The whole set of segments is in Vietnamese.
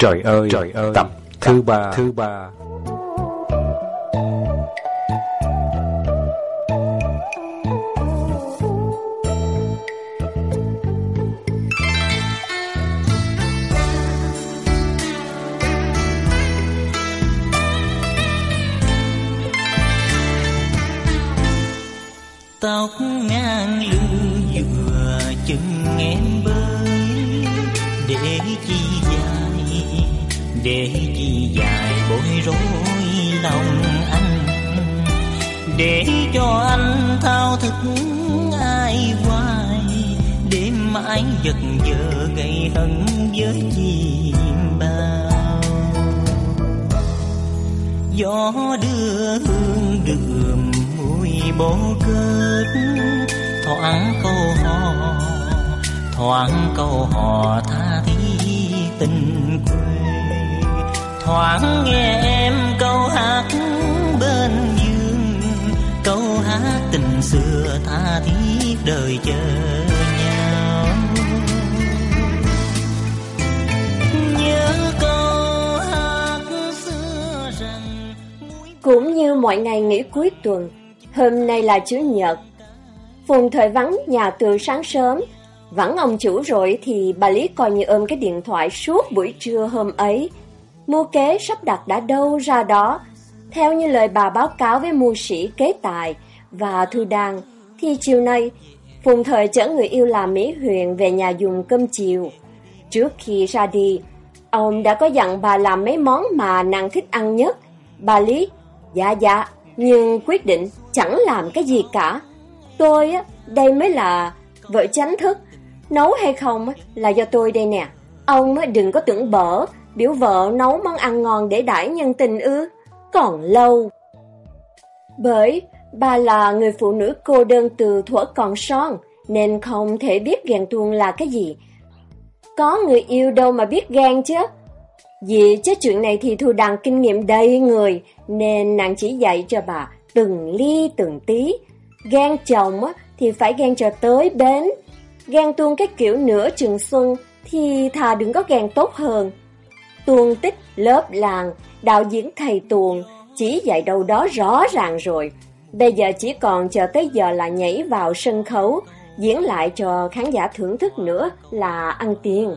Trời ơi, trời ơi, tập thứ ba, thứ ba. Thoáng câu hò thoáng câu hò tha thiết tình quê thoáng nghe em câu hát bên dương, câu hát tình xưa tha thiết đời chờ nhau nhớ câu hát xưa rằng cũng như mọi ngày nghỉ cuối tuần, Hôm nay là Chủ nhật. Phùng thời vắng nhà từ sáng sớm. Vắng ông chủ rồi thì bà Lý coi như ôm cái điện thoại suốt buổi trưa hôm ấy. Mua kế sắp đặt đã đâu ra đó. Theo như lời bà báo cáo với mưu sĩ kế tài và Thu Đăng, thì chiều nay, Phùng thời chở người yêu là Mỹ Huyền về nhà dùng cơm chiều. Trước khi ra đi, ông đã có dặn bà làm mấy món mà nàng thích ăn nhất. Bà Lý, dạ dạ, nhưng quyết định chẳng làm cái gì cả. Tôi á, đây mới là vợ chánh thức, nấu hay không là do tôi đây nè. Ông đừng có tưởng bở, biểu vợ nấu món ăn ngon để đãi nhân tình ư, còn lâu. Bởi bà là người phụ nữ cô đơn từ thuở còn son, nên không thể biết ghen tuông là cái gì. Có người yêu đâu mà biết ghen chứ. Vì chứ chuyện này thì Thu Đằng kinh nghiệm đầy người, nên nàng chỉ dạy cho bà từng ly từng tí. Gan chồng thì phải gan cho tới bến. Gan tuôn cái kiểu nửa trường xuân thì thà đừng có gan tốt hơn. Tuôn tích lớp làng, đạo diễn thầy tuồng, chỉ dạy đâu đó rõ ràng rồi. Bây giờ chỉ còn chờ tới giờ là nhảy vào sân khấu, diễn lại cho khán giả thưởng thức nữa là ăn tiền.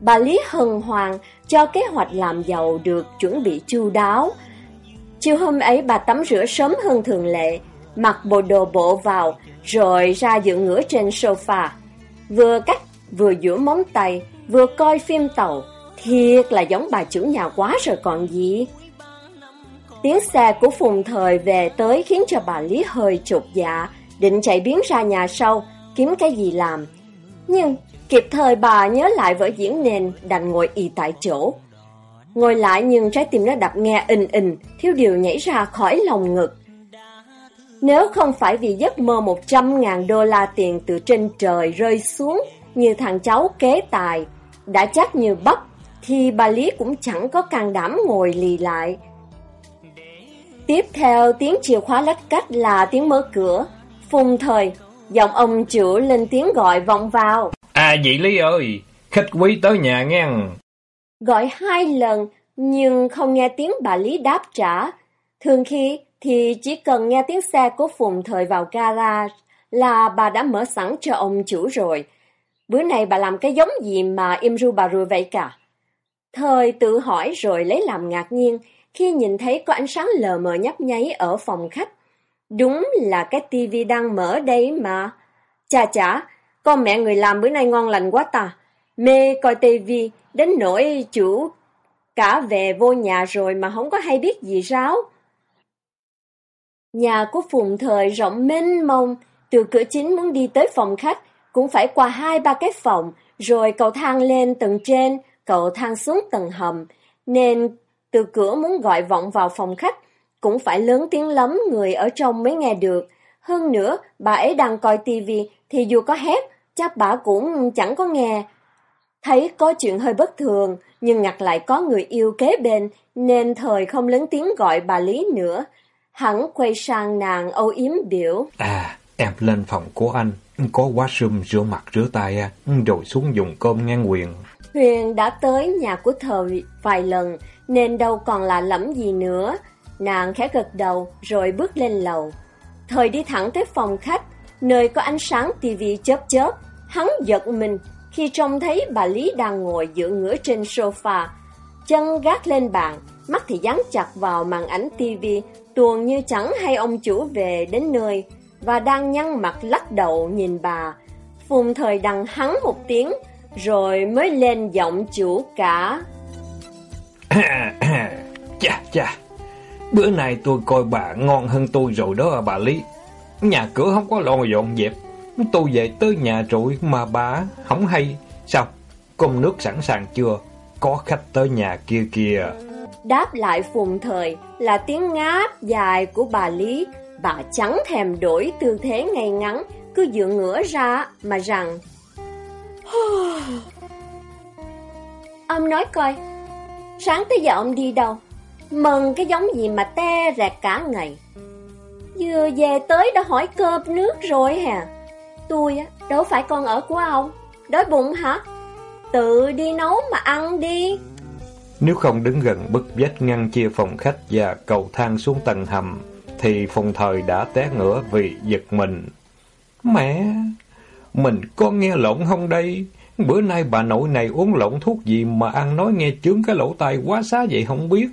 Bà Lý Hân Hoàng cho kế hoạch làm giàu được chuẩn bị chu đáo. Chiều hôm ấy bà tắm rửa sớm hơn thường lệ, mặc bộ đồ bộ vào, rồi ra dựng ngửa trên sofa. Vừa cắt, vừa giữa móng tay, vừa coi phim tàu. Thiệt là giống bà chủ nhà quá rồi còn gì. Tiếng xe của Phùng Thời về tới khiến cho bà Lý hơi trục dạ, định chạy biến ra nhà sau, kiếm cái gì làm. Nhưng Kịp thời bà nhớ lại vở diễn nền, đành ngồi y tại chỗ. Ngồi lại nhưng trái tim nó đập nghe ình ình, thiếu điều nhảy ra khỏi lòng ngực. Nếu không phải vì giấc mơ 100 ngàn đô la tiền từ trên trời rơi xuống như thằng cháu kế tài, đã chắc như bắp, thì bà Lý cũng chẳng có can đảm ngồi lì lại. Tiếp theo tiếng chìa khóa lách cách là tiếng mở cửa. Phùng thời, giọng ông chữa lên tiếng gọi vọng vào. À chị Lý ơi, khách quý tới nhà nghe. Gọi hai lần, nhưng không nghe tiếng bà Lý đáp trả. Thường khi thì chỉ cần nghe tiếng xe của Phùng thời vào garage là bà đã mở sẵn cho ông chủ rồi. Bữa nay bà làm cái giống gì mà im ru bà rùi vậy cả? Thời tự hỏi rồi lấy làm ngạc nhiên khi nhìn thấy có ánh sáng lờ mờ nhấp nháy ở phòng khách. Đúng là cái tivi đang mở đây mà. Chà chà, con mẹ người làm bữa nay ngon lành quá ta. Mê coi tivi đến nỗi chủ cả về vô nhà rồi mà không có hay biết gì ráo. Nhà của Phùng Thời rộng mênh mông, từ cửa chính muốn đi tới phòng khách cũng phải qua hai ba cái phòng, rồi cầu thang lên tầng trên, cầu thang xuống tầng hầm, nên từ cửa muốn gọi vọng vào phòng khách cũng phải lớn tiếng lắm người ở trong mới nghe được. Hơn nữa, bà ấy đang coi tivi thì dù có hét, chắc bà cũng chẳng có nghe. Thấy có chuyện hơi bất thường, nhưng ngặt lại có người yêu kế bên, nên thời không lớn tiếng gọi bà Lý nữa. Hắn quay sang nàng âu yếm biểu. À, em lên phòng của anh, có washroom rửa mặt rửa tay à, rồi xuống dùng cơm ngang quyền. Huyền đã tới nhà của thời vài lần nên đâu còn là lẫm gì nữa. Nàng khẽ gật đầu rồi bước lên lầu. Thời đi thẳng tới phòng khách, nơi có ánh sáng tivi chớp chớp. Hắn giật mình khi trông thấy bà Lý đang ngồi dựa ngửa trên sofa, chân gác lên bàn, mắt thì dán chặt vào màn ảnh tivi, tuồng như chẳng hay ông chủ về đến nơi và đang nhăn mặt lắc đầu nhìn bà. Phùng thời đằng hắn một tiếng, rồi mới lên giọng chủ cả. chà chà, bữa nay tôi coi bà ngon hơn tôi rồi đó à bà Lý. Nhà cửa không có lo dọn dẹp, tôi về tới nhà rồi mà bà không hay. Sao, cơm nước sẵn sàng chưa? Có khách tới nhà kia kìa. Đáp lại phùng thời là tiếng ngáp dài của bà Lý. Bà chẳng thèm đổi tư thế ngay ngắn, cứ dựa ngửa ra mà rằng Ông nói coi, sáng tới giờ ông đi đâu? Mừng cái giống gì mà te rẹt cả ngày. Vừa về tới đã hỏi cơm nước rồi hả? Tôi á, đâu phải con ở của ông. Đói bụng hả? Tự đi nấu mà ăn đi. Nếu không đứng gần bức vách ngăn chia phòng khách và cầu thang xuống tầng hầm, thì phòng thời đã té ngửa vì giật mình. Mẹ, mình có nghe lộn không đây? Bữa nay bà nội này uống lộn thuốc gì mà ăn nói nghe chướng cái lỗ tai quá xá vậy không biết.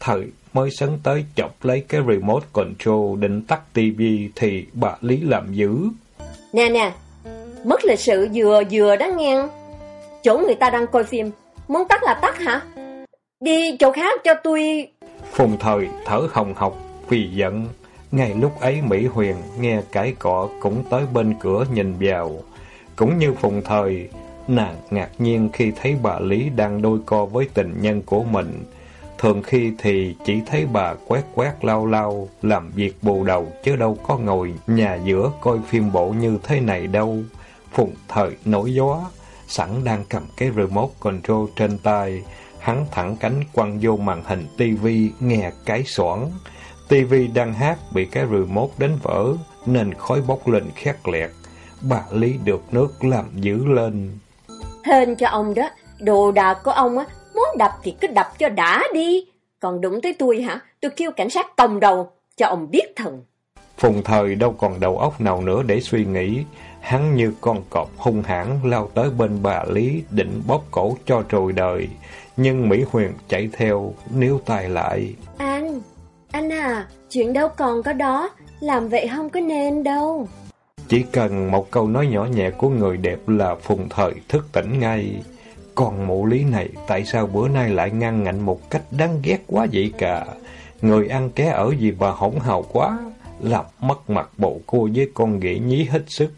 Thời mới sấn tới chọc lấy cái remote control định tắt tivi thì bà Lý làm dữ. Nè nè, mất lịch sự vừa vừa đó nghe. Chỗ người ta đang coi phim, muốn tắt là tắt hả? Đi chỗ khác cho tôi... Phùng thời thở hồng hộc vì giận. Ngay lúc ấy Mỹ Huyền nghe cái cọ cũng tới bên cửa nhìn vào. Cũng như phùng thời, nàng ngạc nhiên khi thấy bà Lý đang đôi co với tình nhân của mình. Thường khi thì chỉ thấy bà quét quét lau lau, làm việc bù đầu chứ đâu có ngồi nhà giữa coi phim bộ như thế này đâu. Phùng thời nổi gió, sẵn đang cầm cái remote control trên tay, hắn thẳng cánh quăng vô màn hình tivi nghe cái xoảng. tivi đang hát bị cái remote đánh vỡ nên khói bốc lên khét lẹt. Bà Lý được nước làm dữ lên. Hên cho ông đó, đồ đạc của ông á, muốn đập thì cứ đập cho đã đi. Còn đụng tới tôi hả, tôi kêu cảnh sát tòng đầu, cho ông biết thần. Phùng thời đâu còn đầu óc nào nữa để suy nghĩ. Hắn như con cọp hung hãn lao tới bên bà Lý định bóp cổ cho trồi đời. Nhưng Mỹ Huyền chạy theo, níu tay lại. Anh, anh à, chuyện đâu còn có đó, làm vậy không có nên đâu. Chỉ cần một câu nói nhỏ nhẹ của người đẹp là phùng thời thức tỉnh ngay. Còn mụ lý này tại sao bữa nay lại ngăn ngạnh một cách đáng ghét quá vậy cả? Người ăn ké ở gì mà hỗn hào quá, làm mất mặt bộ cô với con ghẻ nhí hết sức.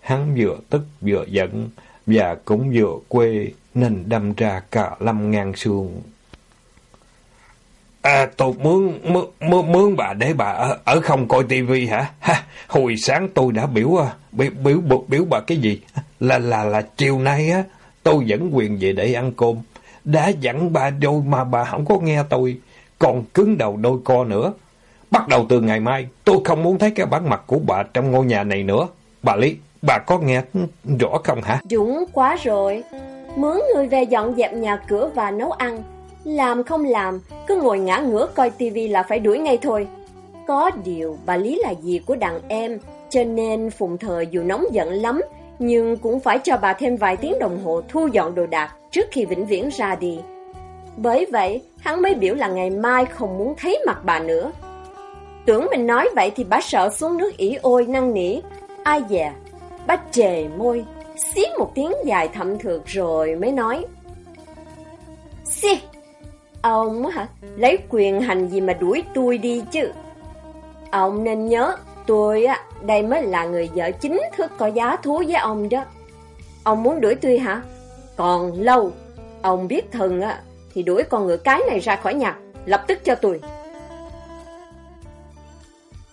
Hắn vừa tức vừa giận, và cũng vừa quê nên đâm ra cả lâm ngàn xương. À, tôi mướn, mướn, mướn bà để bà ở, ở không coi tivi hả? Ha, hồi sáng tôi đã biểu, biểu, biểu, biểu, biểu bà cái gì? Là, là, là chiều nay á, tôi dẫn quyền về để ăn cơm. Đã dặn bà rồi mà bà không có nghe tôi, còn cứng đầu đôi co nữa. Bắt đầu từ ngày mai, tôi không muốn thấy cái bản mặt của bà trong ngôi nhà này nữa. Bà Lý, bà có nghe rõ không hả? Dũng quá rồi. Mướn người về dọn dẹp nhà cửa và nấu ăn. Làm không làm, cứ ngồi ngã ngửa coi tivi là phải đuổi ngay thôi. Có điều, bà Lý là gì của đàn em, cho nên Phùng Thời dù nóng giận lắm, nhưng cũng phải cho bà thêm vài tiếng đồng hồ thu dọn đồ đạc trước khi vĩnh viễn ra đi. Bởi vậy, hắn mới biểu là ngày mai không muốn thấy mặt bà nữa. Tưởng mình nói vậy thì bà sợ xuống nước ỉ ôi năng nỉ. Ai dè, bà trề môi, xí một tiếng dài thậm thượt rồi mới nói. Xì, ông hả, lấy quyền hành gì mà đuổi tôi đi chứ. Ông nên nhớ, tôi á, đây mới là người vợ chính thức có giá thú với ông đó. Ông muốn đuổi tôi hả? Còn lâu, ông biết thần á, thì đuổi con ngựa cái này ra khỏi nhà, lập tức cho tôi.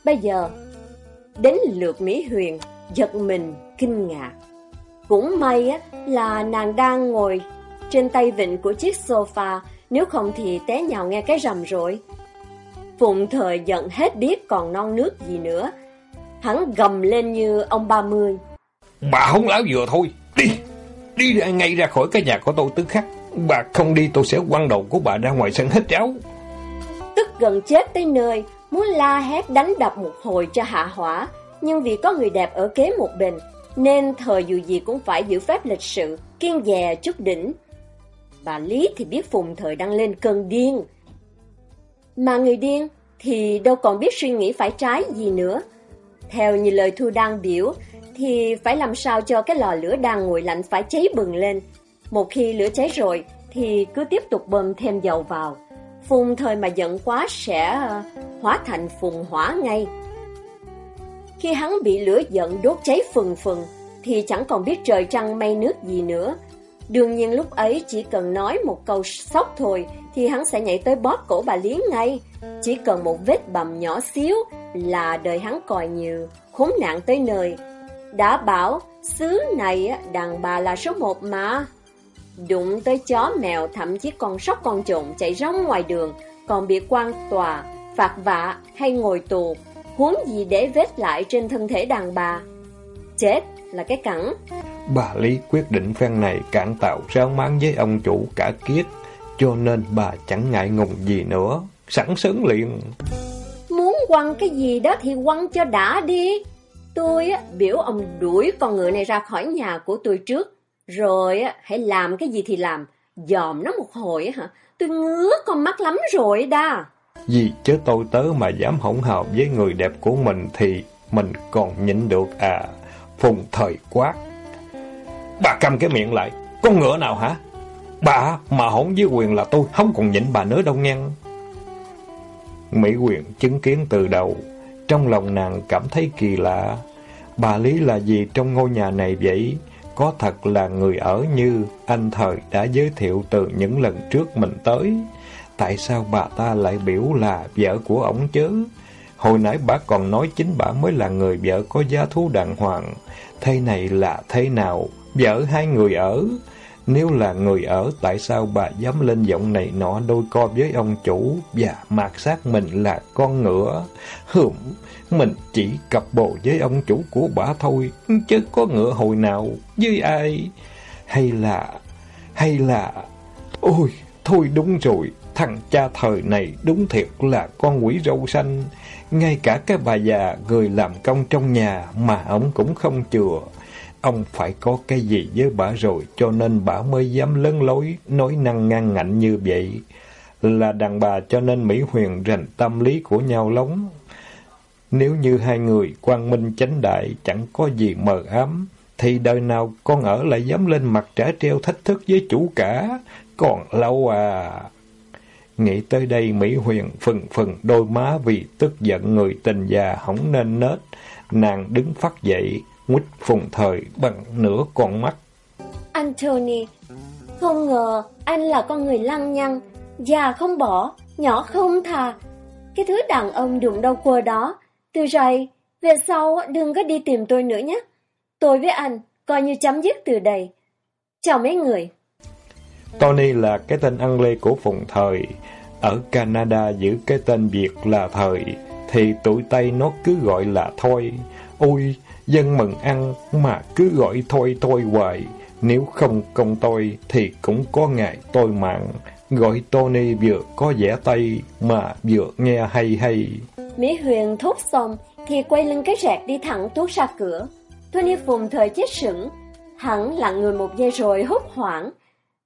Bây giờ, đến lượt Mỹ Huyền, giật mình, kinh ngạc. Cũng may á, là nàng đang ngồi trên tay vịnh của chiếc sofa, nếu không thì té nhào nghe cái rầm rồi. Phụng thời giận hết biết còn non nước gì nữa. Hắn gầm lên như ông ba mươi. bà không láo vừa thôi. Đi, đi ra ngay ra khỏi cái nhà của tôi tức khắc. Bà không đi tôi sẽ quăng đầu của bà ra ngoài sân hết cháu. Tức gần chết tới nơi, muốn la hét đánh đập một hồi cho hạ hỏa, nhưng vì có người đẹp ở kế một bên, nên thời dù gì cũng phải giữ phép lịch sự, kiên dè chút đỉnh. Bà Lý thì biết Phùng thời đang lên cơn điên. Mà người điên thì đâu còn biết suy nghĩ phải trái gì nữa. Theo như lời Thu đang biểu, thì phải làm sao cho cái lò lửa đang nguội lạnh phải cháy bừng lên. Một khi lửa cháy rồi, thì cứ tiếp tục bơm thêm dầu vào. Phùng thời mà giận quá sẽ ờ, hóa thành phùng hỏa ngay. Khi hắn bị lửa giận đốt cháy phừng phừng, thì chẳng còn biết trời trăng mây nước gì nữa. Đương nhiên lúc ấy chỉ cần nói một câu sốc thôi thì hắn sẽ nhảy tới bóp cổ bà Lý ngay. Chỉ cần một vết bầm nhỏ xíu là đời hắn còi nhiều khốn nạn tới nơi. Đã bảo xứ này đàn bà là số một mà. Đụng tới chó mèo thậm chí con sóc con trộn chạy rong ngoài đường còn bị quan tòa, phạt vạ hay ngồi tù. Huống gì để vết lại trên thân thể đàn bà. Chết là cái cẳng. Bà Lý quyết định phen này cản tạo rao máng với ông chủ cả kiết, cho nên bà chẳng ngại ngùng gì nữa, sẵn sớm liền. Muốn quăng cái gì đó thì quăng cho đã đi. Tôi á, biểu ông đuổi con ngựa này ra khỏi nhà của tôi trước, rồi á, hãy làm cái gì thì làm, dòm nó một hồi hả, tôi ngứa con mắt lắm rồi đa. Vì chứ tôi tớ mà dám hỗn hợp với người đẹp của mình thì mình còn nhịn được à. Phùng thời quát. Bà cầm cái miệng lại, con ngựa nào hả? Bà mà hỗn với quyền là tôi không còn nhịn bà nữa đâu nghe. Mỹ quyền chứng kiến từ đầu, trong lòng nàng cảm thấy kỳ lạ. Bà Lý là gì trong ngôi nhà này vậy? Có thật là người ở như anh thời đã giới thiệu từ những lần trước mình tới. Tại sao bà ta lại biểu là vợ của ổng chứ? Hồi nãy bà còn nói chính bà mới là người vợ có giá thú đàng hoàng. Thế này là thế nào? Vợ hai người ở? Nếu là người ở, tại sao bà dám lên giọng này nọ đôi co với ông chủ và mạt sát mình là con ngựa? Hừm, mình chỉ cặp bồ với ông chủ của bà thôi, chứ có ngựa hồi nào với ai? Hay là... hay là... Ôi, thôi đúng rồi, thằng cha thời này đúng thiệt là con quỷ râu xanh. Ngay cả cái bà già người làm công trong nhà mà ông cũng không chừa. Ông phải có cái gì với bà rồi cho nên bà mới dám lớn lối, nói năng ngang ngạnh như vậy. Là đàn bà cho nên Mỹ Huyền rành tâm lý của nhau lắm. Nếu như hai người quang minh chánh đại chẳng có gì mờ ám, thì đời nào con ở lại dám lên mặt trả treo thách thức với chủ cả, còn lâu à. Nghĩ tới đây Mỹ Huyền phừng phừng đôi má vì tức giận người tình già hỏng nên nết. Nàng đứng phát dậy, quýt phùng thời bằng nửa con mắt. Anthony, không ngờ anh là con người lăng nhăng, già không bỏ, nhỏ không thà. Cái thứ đàn ông đụng đâu qua đó. Từ rồi, về sau đừng có đi tìm tôi nữa nhé. Tôi với anh coi như chấm dứt từ đây. Chào mấy người. Tony là cái tên ăn lê của Phùng Thời. Ở Canada giữ cái tên Việt là Thời, thì tụi Tây nó cứ gọi là Thôi. Ôi, dân mừng ăn mà cứ gọi Thôi Thôi hoài. Nếu không công tôi thì cũng có ngày tôi mạng. Gọi Tony vừa có vẻ Tây mà vừa nghe hay hay. Mỹ Huyền thốt xong thì quay lưng cái rẹt đi thẳng tuốt ra cửa. Tony Phùng thời chết sững, hắn lặng người một giây rồi hốt hoảng.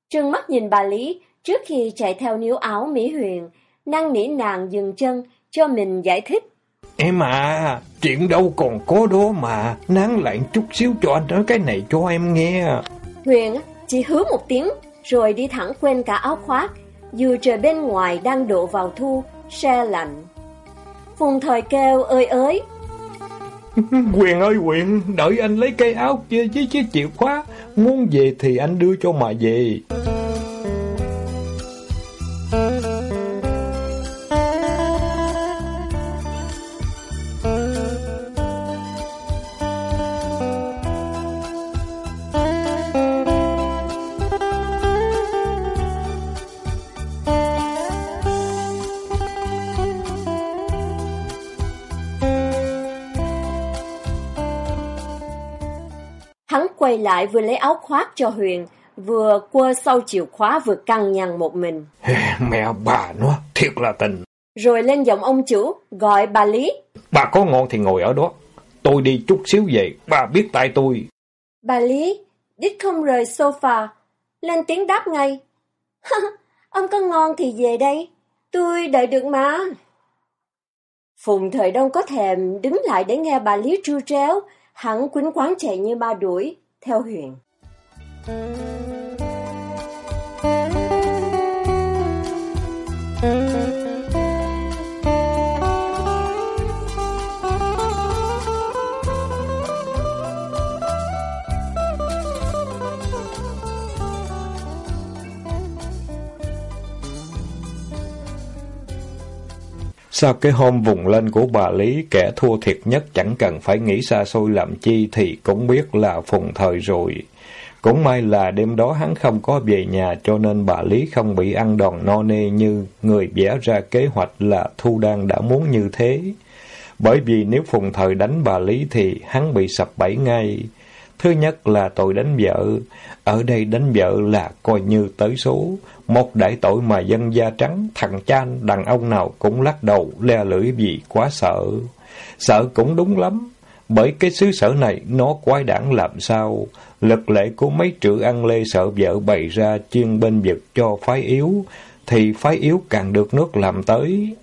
Trừng mắt nhìn bà Lý trước khi chạy theo níu áo Mỹ Huyền, năng nỉ nàng dừng chân cho mình giải thích. Em à, chuyện đâu còn có đó mà, nán lại chút xíu cho anh nói cái này cho em nghe. Huyền chỉ hứa một tiếng rồi đi thẳng quên cả áo khoác, dù trời bên ngoài đang đổ vào thu, xe lạnh. Phùng thời kêu ơi ới. Quyền ơi Quyền, đợi anh lấy cây áo với, với chiếc chìa khóa, muốn về thì anh đưa cho mà về. Lại vừa lấy áo khoác cho Huyền, vừa quơ sau chìa khóa vừa căng nhằn một mình. Mẹ bà nó, thiệt là tình. Rồi lên giọng ông chủ, gọi bà Lý. Bà có ngon thì ngồi ở đó. Tôi đi chút xíu về, bà biết tại tôi. Bà Lý, đích không rời sofa, lên tiếng đáp ngay. ông có ngon thì về đây, tôi đợi được mà. Phùng thời đông có thèm đứng lại để nghe bà Lý tru tréo, hắn quýnh quán chạy như ba đuổi, theo Huyền. Sau cái hôm vùng lên của bà Lý, kẻ thua thiệt nhất chẳng cần phải nghĩ xa xôi làm chi thì cũng biết là phùng thời rồi. Cũng may là đêm đó hắn không có về nhà cho nên bà Lý không bị ăn đòn no nê như người vẽ ra kế hoạch là Thu Đan đã muốn như thế. Bởi vì nếu phùng thời đánh bà Lý thì hắn bị sập bẫy ngay. Thứ nhất là tội đánh vợ. Ở đây đánh vợ là coi như tới số. Một đại tội mà dân da trắng, thằng chan, đàn ông nào cũng lắc đầu, le lưỡi vì quá sợ. Sợ cũng đúng lắm. Bởi cái xứ sở này nó quái đản làm sao? Lực lệ của mấy trữ ăn lê sợ vợ bày ra chuyên bên vực cho phái yếu, thì phái yếu càng được nước làm tới.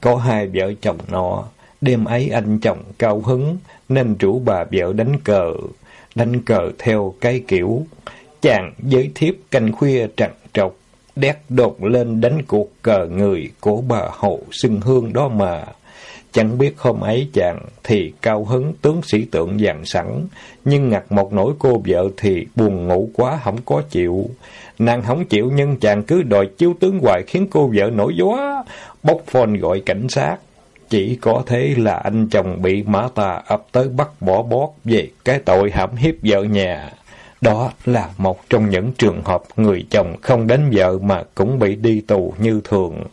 Có hai vợ chồng nọ, đêm ấy anh chồng cao hứng, nên chủ bà vợ đánh cờ. Đánh cờ theo cái kiểu, chàng giới thiếp canh khuya trằn trọc, đét đột lên đánh cuộc cờ người của bà hậu xưng hương đó mà. Chẳng biết hôm ấy chàng thì cao hứng tướng sĩ tượng dàn sẵn, nhưng ngặt một nỗi cô vợ thì buồn ngủ quá không có chịu. Nàng không chịu nhưng chàng cứ đòi chiếu tướng hoài khiến cô vợ nổi gió, bốc phone gọi cảnh sát. Chỉ có thế là anh chồng bị mã tà ập tới bắt bỏ bót về cái tội hãm hiếp vợ nhà. Đó là một trong những trường hợp người chồng không đánh vợ mà cũng bị đi tù như thường.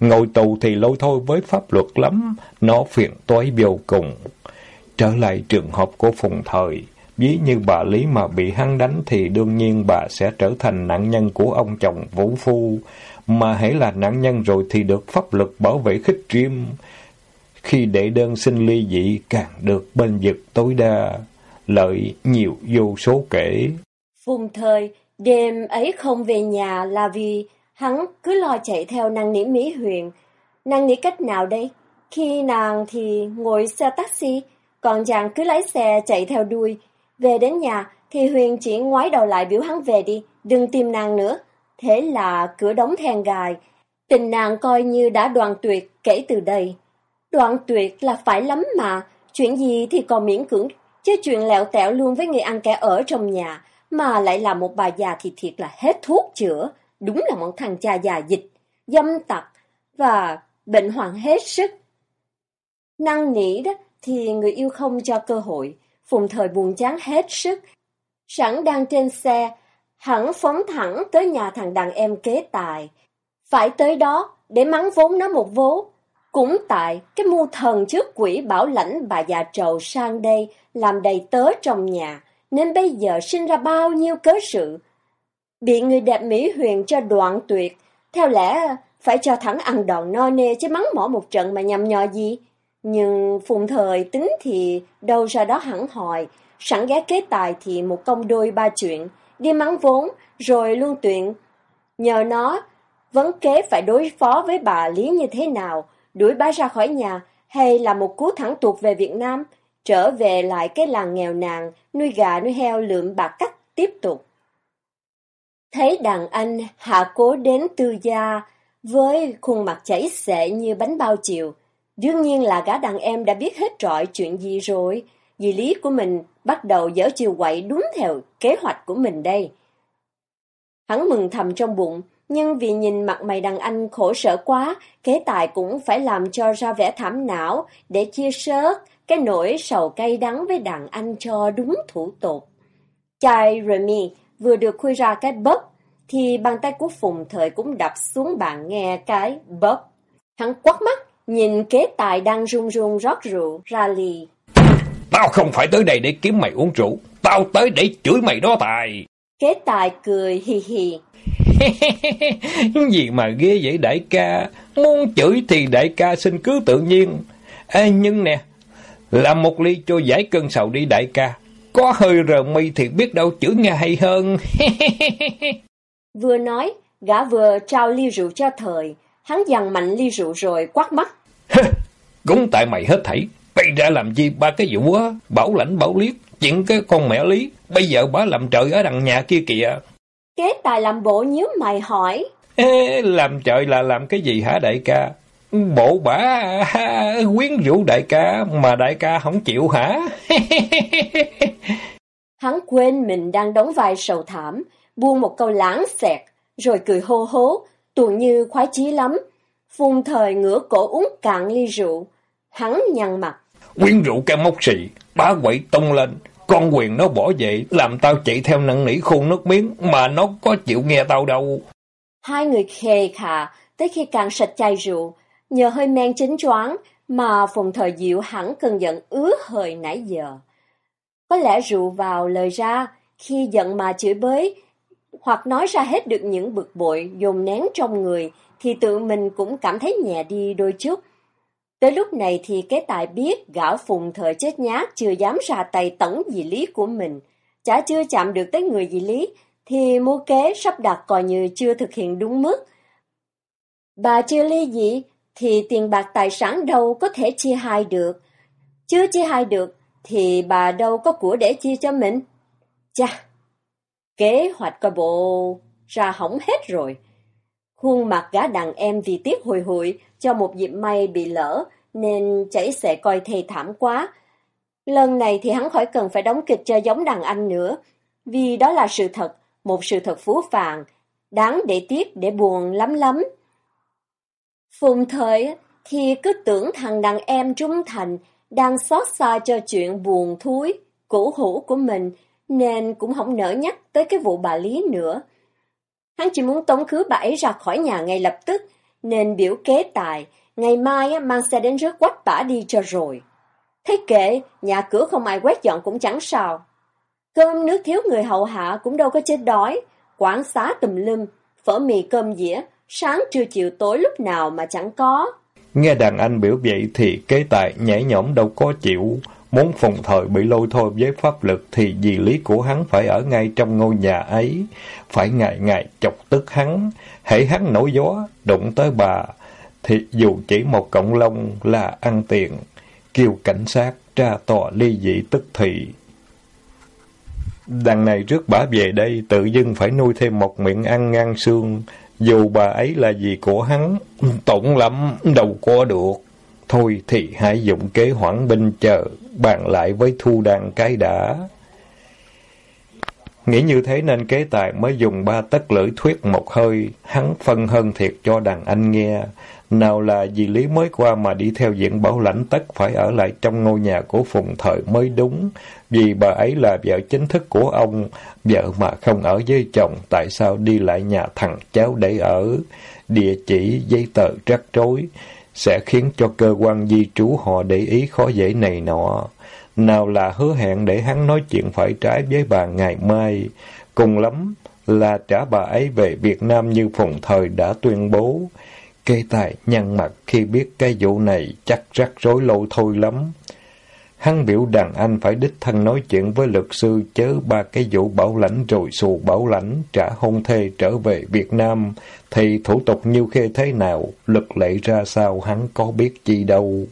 Ngồi tù thì lôi thôi với pháp luật lắm, nó phiền toái vô cùng. Trở lại trường hợp của Phùng Thời, ví như bà Lý mà bị hắn đánh thì đương nhiên bà sẽ trở thành nạn nhân của ông chồng Vũ Phu. Mà hãy là nạn nhân rồi thì được pháp luật bảo vệ khích riêng. Khi đệ đơn xin ly dị càng được bên vực tối đa lợi nhiều vô số kể. Phùng thời, đêm ấy không về nhà là vì hắn cứ lo chạy theo năng nỉ Mỹ Huyền. Năng nỉ cách nào đây? Khi nàng thì ngồi xe taxi, còn chàng cứ lái xe chạy theo đuôi. Về đến nhà thì Huyền chỉ ngoái đầu lại biểu hắn về đi, đừng tìm nàng nữa. Thế là cửa đóng then gài. Tình nàng coi như đã đoàn tuyệt kể từ đây. Đoạn tuyệt là phải lắm mà, chuyện gì thì còn miễn cưỡng chứ chuyện lẹo tẹo luôn với người ăn kẻ ở trong nhà, mà lại là một bà già thì thiệt là hết thuốc chữa, đúng là một thằng cha già dịch, dâm tặc và bệnh hoạn hết sức. Năng nỉ đó thì người yêu không cho cơ hội, phùng thời buồn chán hết sức. Sẵn đang trên xe, hẳn phóng thẳng tới nhà thằng đàn em kế tài. Phải tới đó để mắng vốn nó một vố, cũng tại cái mưu thần trước quỷ bảo lãnh bà già trầu sang đây làm đầy tớ trong nhà, nên bây giờ sinh ra bao nhiêu cớ sự. Bị người đẹp Mỹ huyền cho đoạn tuyệt, theo lẽ phải cho thẳng ăn đòn no nê chứ mắng mỏ một trận mà nhầm nhò gì. Nhưng phùng thời tính thì đâu ra đó hẳn hỏi, sẵn ghé kế tài thì một công đôi ba chuyện, đi mắng vốn, rồi luôn tuyện. Nhờ nó, vấn kế phải đối phó với bà Lý như thế nào, đuổi bá ra khỏi nhà, hay là một cú thẳng tuột về Việt Nam, trở về lại cái làng nghèo nàn, nuôi gà nuôi heo lượm bạc cắt tiếp tục. Thấy đàn anh hạ cố đến tư gia, với khuôn mặt chảy xệ như bánh bao chiều, đương nhiên là gã đàn em đã biết hết trọi chuyện gì rồi, vì lý của mình bắt đầu dở chiều quậy đúng theo kế hoạch của mình đây. Hắn mừng thầm trong bụng, nhưng vì nhìn mặt mày đàn anh khổ sở quá, kế tài cũng phải làm cho ra vẻ thảm não để chia sớt cái nỗi sầu cay đắng với đàn anh cho đúng thủ tục. Chai Remy vừa được khui ra cái bóp, thì bàn tay của Phùng Thời cũng đập xuống bàn nghe cái bóp. Hắn quắt mắt, nhìn kế tài đang run run rót rượu ra ly. Tao không phải tới đây để kiếm mày uống rượu. tao tới để chửi mày đó tài. Kế tài cười hì hì. Gì mà ghê vậy đại ca, muốn chửi thì đại ca xin cứ tự nhiên. Ê, nhưng nè, làm một ly cho giải cơn sầu đi đại ca. Có hơi rờ mi thì biết đâu chửi nghe hay hơn. vừa nói, gã vừa trao ly rượu cho thời. Hắn dằn mạnh ly rượu rồi quát mắt. Cũng tại mày hết thảy. Bây ra làm gì ba cái vụ á, bảo lãnh bảo liếc, chuyện cái con mẹ lý. Bây giờ bà làm trời ở đằng nhà kia kìa. Kế tài làm bộ nhíu mày hỏi. Ê, làm trời là làm cái gì hả đại ca? Bộ bả quyến rũ đại ca mà đại ca không chịu hả? Hắn quên mình đang đóng vai sầu thảm, buông một câu lãng xẹt, rồi cười hô hố, tuồng như khoái chí lắm. Phùng thời ngửa cổ uống cạn ly rượu, hắn nhăn mặt. Quyến rũ cái mốc xì, bá quậy tung lên, con quyền nó bỏ vậy, làm tao chạy theo nặng nỉ khôn nước miếng, mà nó có chịu nghe tao đâu. Hai người khề khà, tới khi càng sạch chai rượu, nhờ hơi men chính choáng mà phùng thời diệu hẳn cơn giận ứa hơi nãy giờ. Có lẽ rượu vào lời ra, khi giận mà chửi bới, hoặc nói ra hết được những bực bội dồn nén trong người, thì tự mình cũng cảm thấy nhẹ đi đôi chút. Tới lúc này thì cái tài biết gã phùng thời chết nhát chưa dám ra tay tẩn dị lý của mình. Chả chưa chạm được tới người dị lý, thì mưu kế sắp đặt coi như chưa thực hiện đúng mức. Bà chưa ly dị, thì tiền bạc tài sản đâu có thể chia hai được. Chưa chia hai được, thì bà đâu có của để chia cho mình. Chà, kế hoạch coi bộ ra hỏng hết rồi. Khuôn mặt gã đàn em vì tiếc hồi hụi cho một dịp may bị lỡ, nên chảy xệ coi thầy thảm quá. Lần này thì hắn khỏi cần phải đóng kịch cho giống đàn anh nữa, vì đó là sự thật, một sự thật phú phàng, đáng để tiếc để buồn lắm lắm. Phùng thời thì cứ tưởng thằng đàn em trung thành đang xót xa cho chuyện buồn thúi, cũ hủ của mình, nên cũng không nỡ nhắc tới cái vụ bà Lý nữa. Hắn chỉ muốn tống khứ bà ấy ra khỏi nhà ngay lập tức, nên biểu kế tài, ngày mai mang xe đến rước quách bả đi cho rồi. Thế kệ, nhà cửa không ai quét dọn cũng chẳng sao. Cơm nước thiếu người hậu hạ cũng đâu có chết đói, quán xá tùm lum, phở mì cơm dĩa, sáng trưa chiều tối lúc nào mà chẳng có. Nghe đàn anh biểu vậy thì kế tài nhảy nhõm đâu có chịu. Muốn phùng thời bị lôi thôi với pháp lực thì vì lý của hắn phải ở ngay trong ngôi nhà ấy. Phải ngày ngày chọc tức hắn. Hãy hắn nổi gió, đụng tới bà. Thì dù chỉ một cộng lông là ăn tiền. Kêu cảnh sát tra tòa ly dị tức thì. Đằng này trước bả về đây tự dưng phải nuôi thêm một miệng ăn ngang xương. Dù bà ấy là gì của hắn, tổng lắm, đâu có được. Thôi thì hãy dụng kế hoãn binh chờ, bàn lại với thu đàn cái đã. Nghĩ như thế nên kế tài mới dùng ba tất lưỡi thuyết một hơi, hắn phân hơn thiệt cho đàn anh nghe. Nào là vì lý mới qua mà đi theo diện bảo lãnh tất phải ở lại trong ngôi nhà của Phùng Thời mới đúng. Vì bà ấy là vợ chính thức của ông, vợ mà không ở với chồng, tại sao đi lại nhà thằng cháu để ở? Địa chỉ, giấy tờ rắc rối, sẽ khiến cho cơ quan di trú họ để ý khó dễ này nọ. Nào là hứa hẹn để hắn nói chuyện phải trái với bà ngày mai. Cùng lắm là trả bà ấy về Việt Nam như Phùng Thời đã tuyên bố. Kê tài nhăn mặt khi biết cái vụ này chắc rắc rối lâu thôi lắm. Hắn biểu đàn anh phải đích thân nói chuyện với luật sư chớ ba cái vụ bảo lãnh rồi xù bảo lãnh trả hôn thê trở về Việt Nam thì thủ tục như khê thế nào, luật lệ ra sao hắn có biết chi đâu.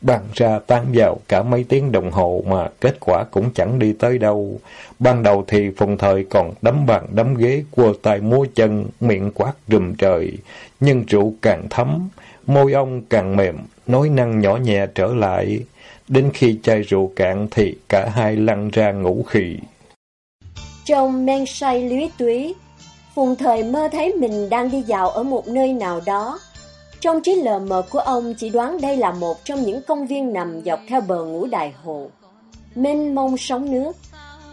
Bàn ra tan vào cả mấy tiếng đồng hồ mà kết quả cũng chẳng đi tới đâu. Ban đầu thì phùng thời còn đấm bàn đấm ghế, quơ tay múa chân, miệng quát rùm trời. Nhưng rượu càng thấm, môi ông càng mềm, nói năng nhỏ nhẹ trở lại. Đến khi chai rượu cạn thì cả hai lăn ra ngủ khì. Trong men say lý túy, Phùng thời mơ thấy mình đang đi dạo ở một nơi nào đó. Trong trí lờ mờ của ông chỉ đoán đây là một trong những công viên nằm dọc theo bờ ngũ đại hồ. Mênh mông sóng nước,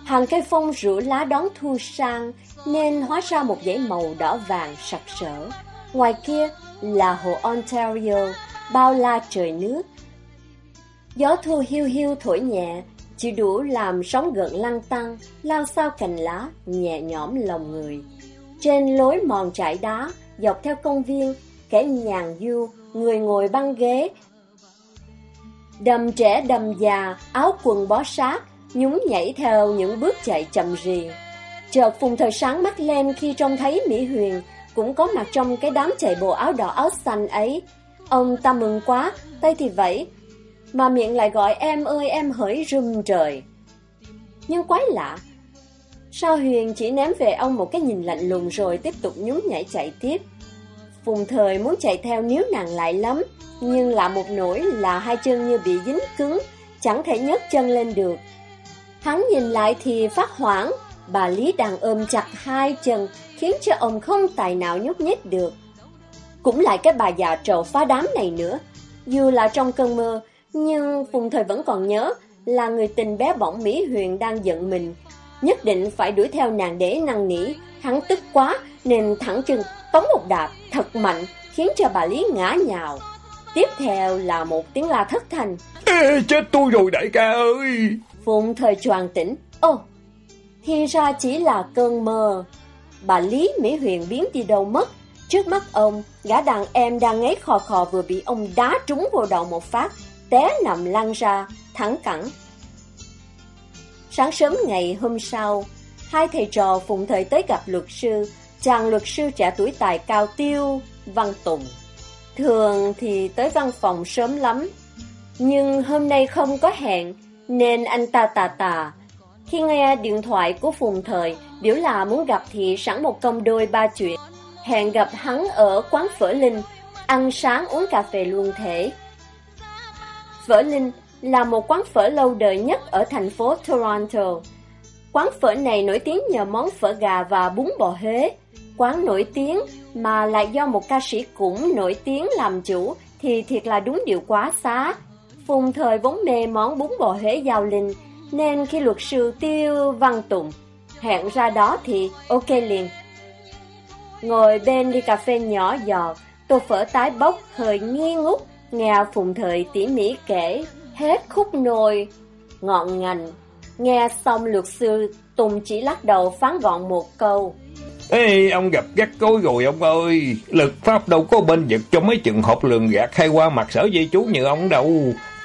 hàng cây phong rửa lá đón thu sang nên hóa ra một dãy màu đỏ vàng sặc sỡ. Ngoài kia là hồ Ontario, bao la trời nước. Gió thu hiu hiu thổi nhẹ, chỉ đủ làm sóng gợn lăn tăng, lao sao cành lá, nhẹ nhõm lòng người. Trên lối mòn trải đá, dọc theo công viên, kẻ nhàn du, người ngồi băng ghế. Đầm trẻ đầm già, áo quần bó sát, nhún nhảy theo những bước chạy chậm rì. Chợt Phùng Thời sáng mắt lên khi trông thấy Mỹ Huyền cũng có mặt trong cái đám chạy bộ áo đỏ áo xanh ấy. Ông ta mừng quá, tay thì vẫy, mà miệng lại gọi em ơi em hỡi rùm trời. Nhưng quái lạ, sao Huyền chỉ ném về ông một cái nhìn lạnh lùng rồi tiếp tục nhún nhảy chạy tiếp. Phùng thời muốn chạy theo níu nàng lại lắm, nhưng lạ một nỗi là hai chân như bị dính cứng, chẳng thể nhấc chân lên được. Hắn nhìn lại thì phát hoảng, bà Lý đang ôm chặt hai chân, khiến cho ông không tài nào nhúc nhích được. Cũng lại cái bà già trầu phá đám này nữa. Dù là trong cơn mơ, nhưng Phùng Thời vẫn còn nhớ là người tình bé bỏng Mỹ Huyền đang giận mình. Nhất định phải đuổi theo nàng để năn nỉ. Hắn tức quá nên thẳng chân tống một đạp thật mạnh khiến cho bà Lý ngã nhào. Tiếp theo là một tiếng la thất thành. Ê, chết tôi rồi đại ca ơi! Phùng Thời choàng tỉnh. Ô, thì ra chỉ là cơn mơ. Bà Lý Mỹ Huyền biến đi đâu mất. Trước mắt ông, gã đàn em đang ngáy khò khò vừa bị ông đá trúng vào đầu một phát, té nằm lăn ra, thẳng cẳng. Sáng sớm ngày hôm sau, hai thầy trò phụng thời tới gặp luật sư, chàng luật sư trẻ tuổi tài cao tiêu, Văn Tùng. Thường thì tới văn phòng sớm lắm, nhưng hôm nay không có hẹn, nên anh ta tà tà. Khi nghe điện thoại của Phùng Thời biểu là muốn gặp thì sẵn một công đôi ba chuyện. Hẹn gặp hắn ở quán phở Linh, ăn sáng uống cà phê luôn thể. Phở Linh là một quán phở lâu đời nhất ở thành phố Toronto. Quán phở này nổi tiếng nhờ món phở gà và bún bò Huế. Quán nổi tiếng mà lại do một ca sĩ cũng nổi tiếng làm chủ thì thiệt là đúng điều quá xá. Phùng thời vốn mê món bún bò Huế giao linh, nên khi luật sư Tiêu Văn Tùng hẹn ra đó thì ok liền. Ngồi bên ly cà phê nhỏ giọt, tô phở tái bốc hơi nghi ngút, nghe Phùng thời tỉ mỉ kể hết khúc nồi ngọn ngành. Nghe xong luật sư Tùng chỉ lắc đầu phán gọn một câu. Ê, ông gặp gắt cối rồi ông ơi. Lực pháp đâu có bên vực cho mấy trường hợp lường gạt hay qua mặt sở dây chú như ông đâu.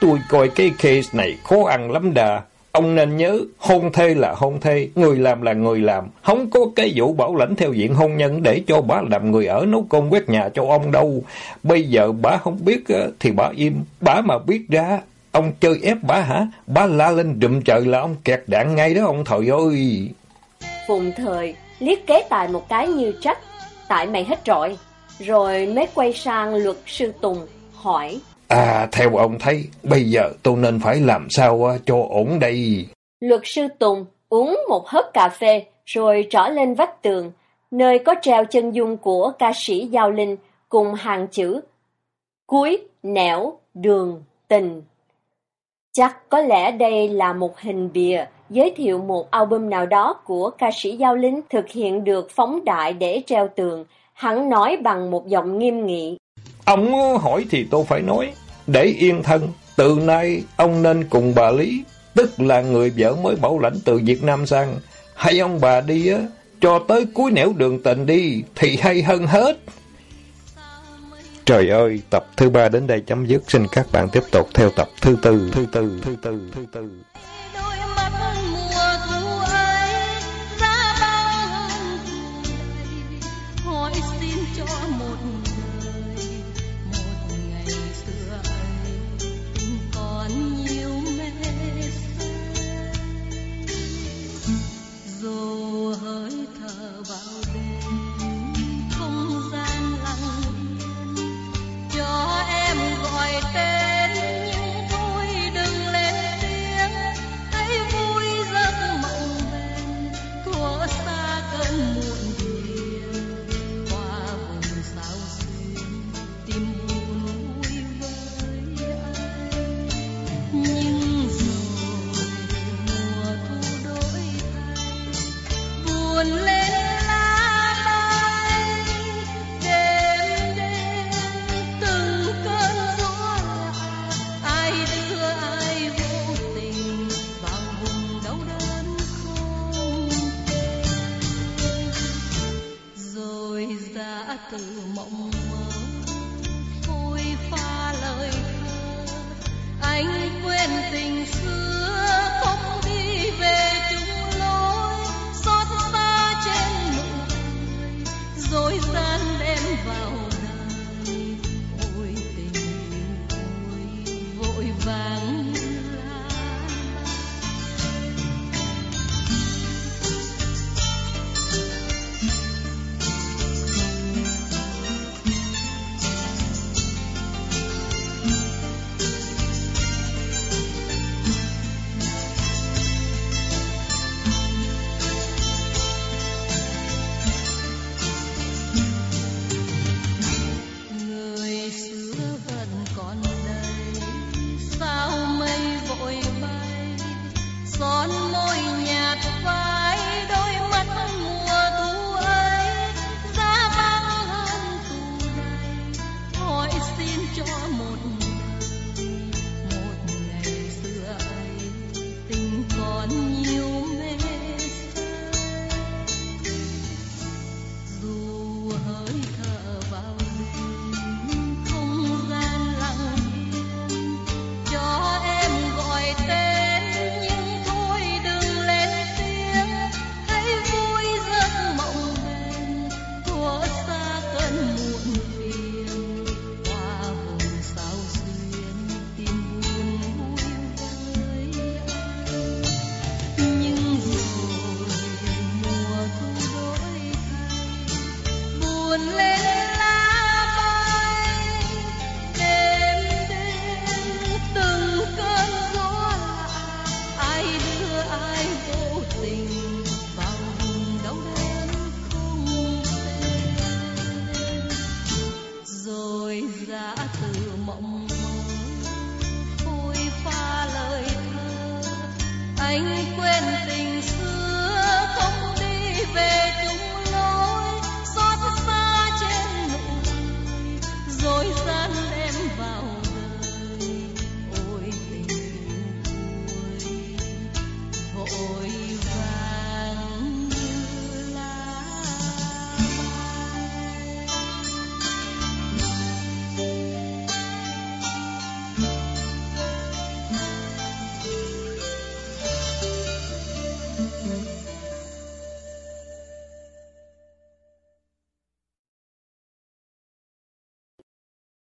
Tôi coi cái case này khó ăn lắm đà. Ông nên nhớ, hôn thê là hôn thê, người làm là người làm. Không có cái vụ bảo lãnh theo diện hôn nhân để cho bà làm người ở nấu cơm quét nhà cho ông đâu. Bây giờ bà không biết thì bà im, bà mà biết ra, ông chơi ép bà hả? Bà la lên đùm trời là ông kẹt đạn ngay đó ông thời ơi. Phùng thời liếc kế tài một cái như trách, tại mày hết rồi Rồi mới quay sang luật sư Tùng, hỏi. À, theo ông thấy, bây giờ tôi nên phải làm sao à, cho ổn đây? Luật sư Tùng uống một hớp cà phê, rồi trỏ lên vách tường, nơi có treo chân dung của ca sĩ Giao Linh cùng hàng chữ Cuối, nẻo, đường, tình. Chắc có lẽ đây là một hình bìa giới thiệu một album nào đó của ca sĩ Giao Linh thực hiện được phóng đại để treo tường. Hắn nói bằng một giọng nghiêm nghị. Ông hỏi thì tôi phải nói. Để yên thân, từ nay ông nên cùng bà Lý, tức là người vợ mới bảo lãnh từ Việt Nam sang. Hay ông bà đi á, cho tới cuối nẻo đường tình đi, thì hay hơn hết. Trời ơi, tập thứ ba đến đây chấm dứt. Xin các bạn tiếp tục theo tập thứ tư, thứ tư, thứ tư, thứ tư.